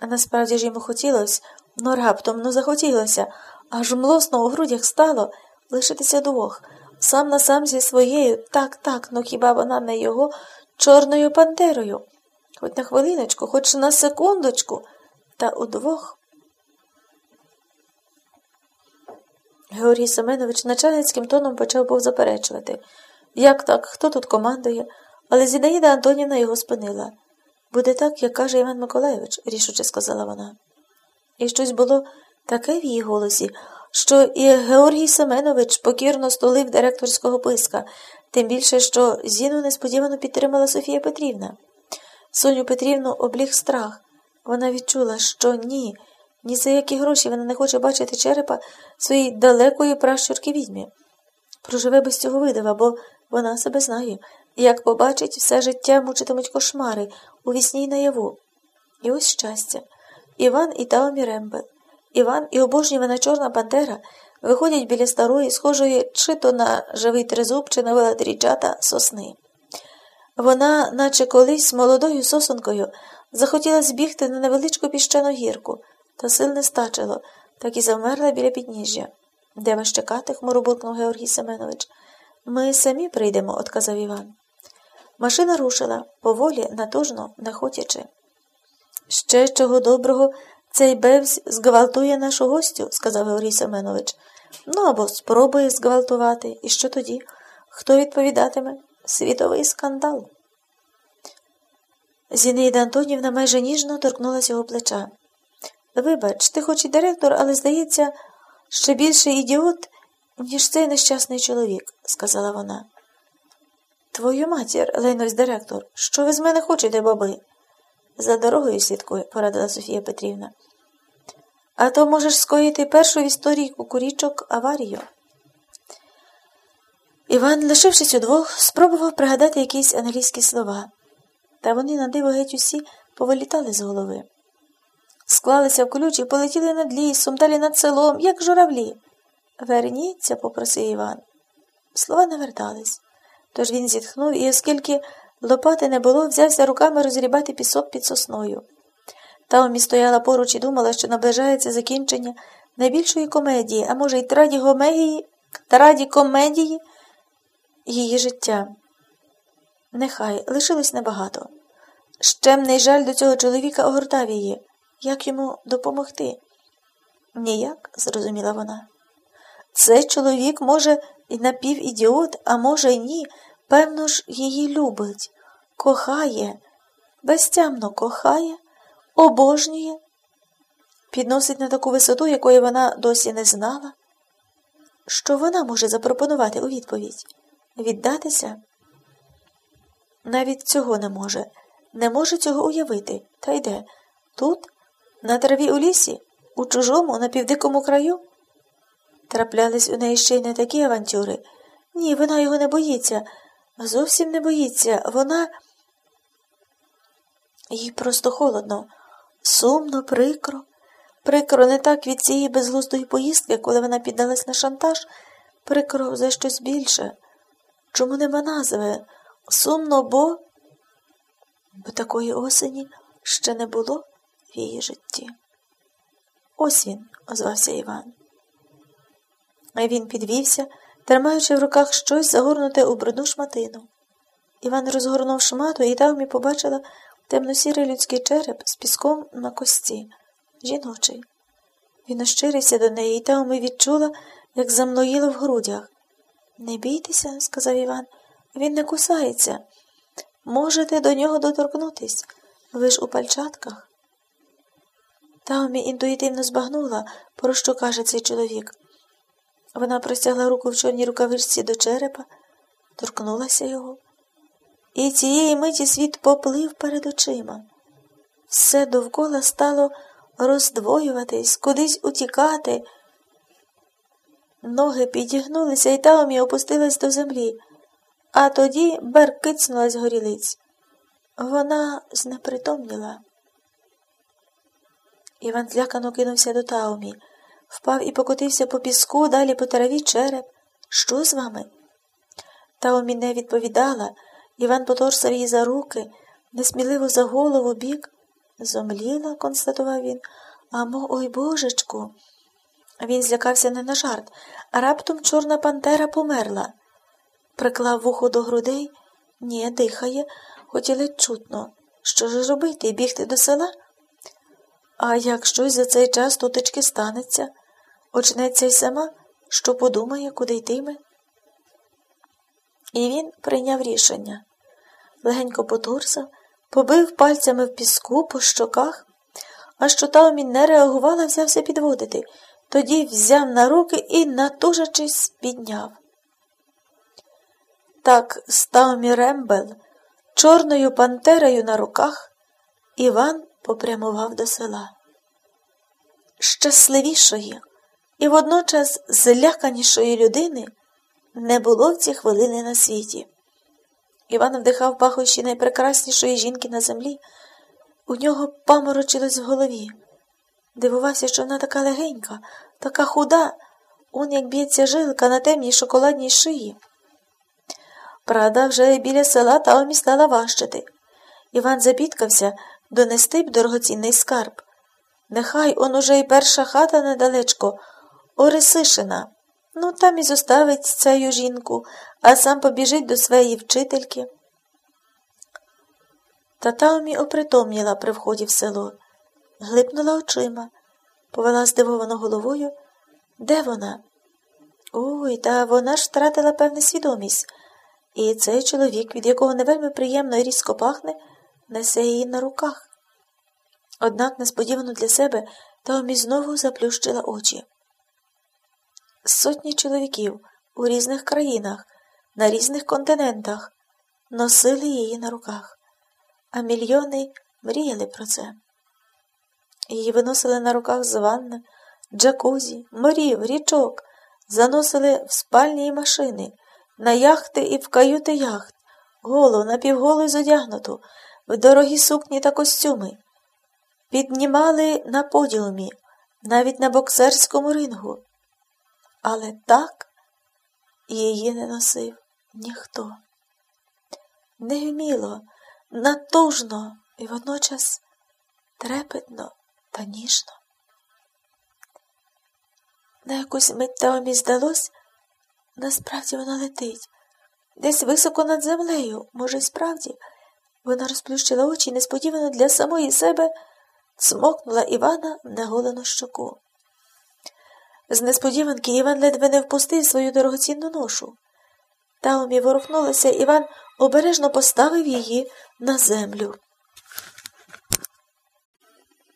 А насправді ж йому хотілося, ну раптом ну захотілося, аж млосно у грудях стало лишитися двох, сам на сам зі своєю, так, так, ну хіба вона не його чорною пантерою? Хоч на хвилиночку, хоч на секундочку, та удвох. Георгій Семенович начальницьким тоном почав був заперечувати. Як так, хто тут командує? Але Зінаїда Антонівна його спинила. Буде так, як каже Іван Миколайович, рішуче сказала вона. І щось було таке в її голосі, що і Георгій Семенович покірно стулив директорського писка, тим більше, що Зіну несподівано підтримала Софія Петрівна. Соню Петрівну обліг страх. Вона відчула, що ні, ні за які гроші вона не хоче бачити черепа своїй далекої пращурки відьмі. Проживе без цього видава, бо вона себе знає, як побачить, все життя мучитимуть кошмари у вісні й наяву. І ось щастя. Іван і Таомі Рембел. Іван і обожнювана чорна пантера виходять біля старої, схожої чи то на живий тризуб, чи на велодріджата сосни. Вона, наче колись молодою сосонкою, захотіла збігти на невеличку піщану гірку, та сил не стачило, так і завмерла біля підніжжя. Де вас чекати? хмуро буркнув Георгій Семенович. Ми самі прийдемо, отказав Іван. Машина рушила поволі, натужно, нахотячи. Ще чого доброго, цей бевсь зґвалтує нашу гостю, сказав Георгій Семенович. Ну або спробує зґвалтувати. І що тоді? Хто відповідатиме? Світовий скандал. Зінаїда Антонівна майже ніжно торкнулася його плеча. Вибач, ти хоч і директор, але, здається, ще більше ідіот, ніж цей нещасний чоловік, сказала вона. Твою матір, лайнось директор, що ви з мене хочете, баби? За дорогою слідкує, порадила Софія Петрівна. А то можеш скоїти першу в історії кукурічок аварію. Іван, лишившись удвох, спробував пригадати якісь англійські слова, та вони на диво геть усі повилітали з голови. Склалися в колючі, полетіли над лісом, далі над селом, як журавлі. Верніться, попросив Іван. Слова не вертались. Тож він зітхнув і, оскільки лопати не було, взявся руками розрібати пісок під сосною. Таомі стояла поруч і думала, що наближається закінчення найбільшої комедії, а може, й традігомегії, традікомедії її життя. Нехай лишилось небагато. Щемний жаль до цього чоловіка огортав її. Як йому допомогти? Ніяк, зрозуміла вона. Цей чоловік, може, і напівідіот, а може, й ні. Певно ж, її любить, кохає, безтямно кохає, обожнює, підносить на таку висоту, якої вона досі не знала. Що вона може запропонувати у відповідь? Віддатися? Навіть цього не може, не може цього уявити. Та йде тут, на траві у лісі, у чужому, на півдикому краю. Траплялись у неї ще й не такі авантюри. Ні, вона його не боїться, зовсім не боїться. Вона їй просто холодно, сумно, прикро. Прикро не так від цієї безглуздої поїздки, коли вона піддалась на шантаж, прикро за щось більше. Чому нема назви? Сумно, бо бо такої осені ще не було в її житті. Ось він, озвався Іван. Він підвівся, тримаючи в руках щось загорнуте у брудну шматину. Іван розгорнув шмату і Тавмі побачила темно-сірий людський череп з піском на кості, жіночий. Він ощирився до неї, і Тавмі відчула, як замноїло в грудях. Не бійтеся, сказав Іван, він не кусається. Можете до нього доторкнутись, ви ж у пальчатках. Таумі інтуїтивно збагнула, про що каже цей чоловік. Вона простягла руку в чорній рукавичці до черепа, торкнулася його, і цієї миті світ поплив перед очима. Все довкола стало роздвоюватись, кудись утікати. Ноги підігнулися, і Таумі опустилась до землі, а тоді беркицнулась горілиць. Вона знепритомніла. Іван злякано кинувся до Таумі, впав і покотився по піску, далі по траві череп. Що з вами? Таумі не відповідала. Іван поторсав її за руки, несміливо за голову бік. Зомліла, констатував він. Амо, ой божечку. Він злякався не на жарт, а раптом чорна пантера померла. Приклав вухо до грудей, ні, дихає, хоч ледь чутно. Що ж робити, бігти до села? А як щось за цей час тутечки станеться, очнеться й сама, що подумає, куди йтиме. І він прийняв рішення. Легенько потурсав, побив пальцями в піску по щоках, а що Таомі не реагувала, взявся підводити, тоді взяв на руки і, натужачись, підняв. Так Стаумі Рембел, чорною пантерою на руках, Іван попрямував до села. Щасливішої і водночас зляканішої людини не було в ці хвилини на світі. Іван вдихав пахощі найпрекраснішої жінки на землі, у нього паморочилось в голові. Дивувався, що вона така легенька, така худа, он як б'ється жилка на темній шоколадній шиї. Правда, вже біля села Таомі стала важчати. Іван забідкався донести б дорогоцінний скарб. Нехай он уже й перша хата недалечко, Орисишина. Ну, там і зоставить цю жінку, а сам побіжить до своєї вчительки. Та Таомі опритомніла при вході в село, глипнула очима, повела здивовано головою. Де вона? Ой, та вона ж втратила певну свідомість, і цей чоловік, від якого не вельми приємно і різко пахне, несе її на руках. Однак несподівано для себе Таомі знову заплющила очі. Сотні чоловіків у різних країнах, на різних континентах носили її на руках, а мільйони мріяли про це. Її виносили на руках з ванни, джакузі, морів, річок, заносили в спальні машини, на яхти і в каюти яхт, голу, напівголу й зодягнуту, в дорогі сукні та костюми. Піднімали на подіумі, навіть на боксерському рингу. Але так її не носив ніхто. Невміло, натужно і водночас трепетно та ніжно. На якусь мить Таомі здалось, насправді вона летить, десь високо над землею, може, й справді. Вона розплющила очі і несподівано для самої себе цмокнула Івана в неголену щоку. З несподіванки Іван ледве не впустив свою дорогоцінну ношу. Таумі ворухнулася, Іван обережно поставив її на землю.